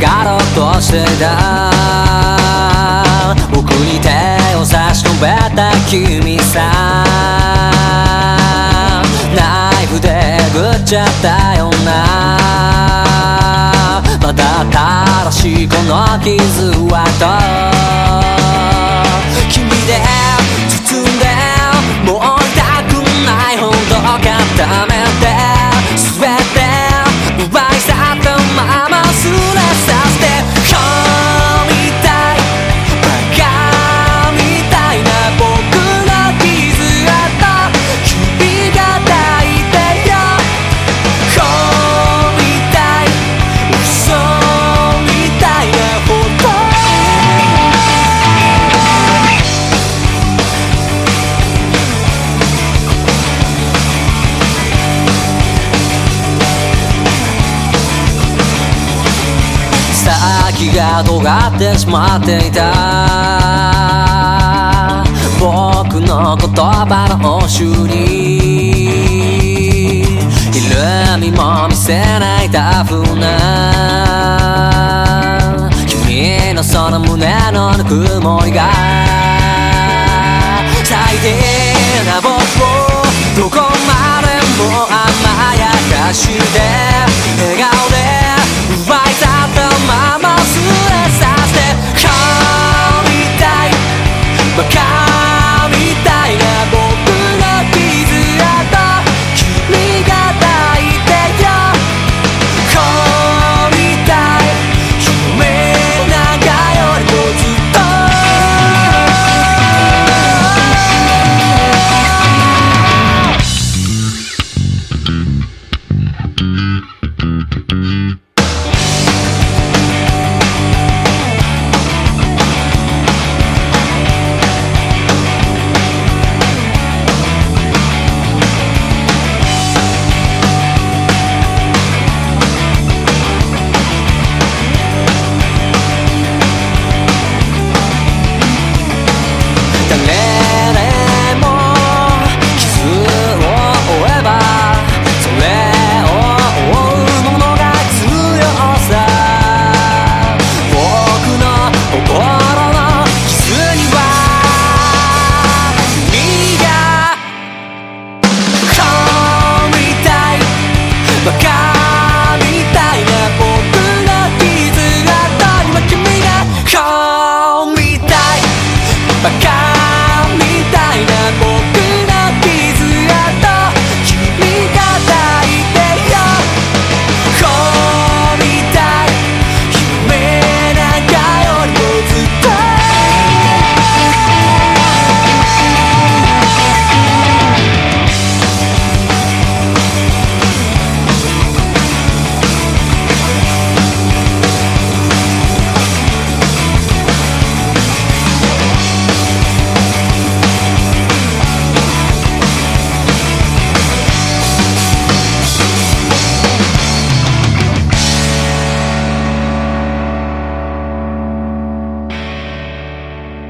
がろうとしてた。僕に手を差し伸べた君さ。ナイフでぶっちゃったよな。また新しいこの傷跡。先が尖ってしまっていた。僕の言葉の応酬に緩みも見せないタフな君のその胸のぬくもりが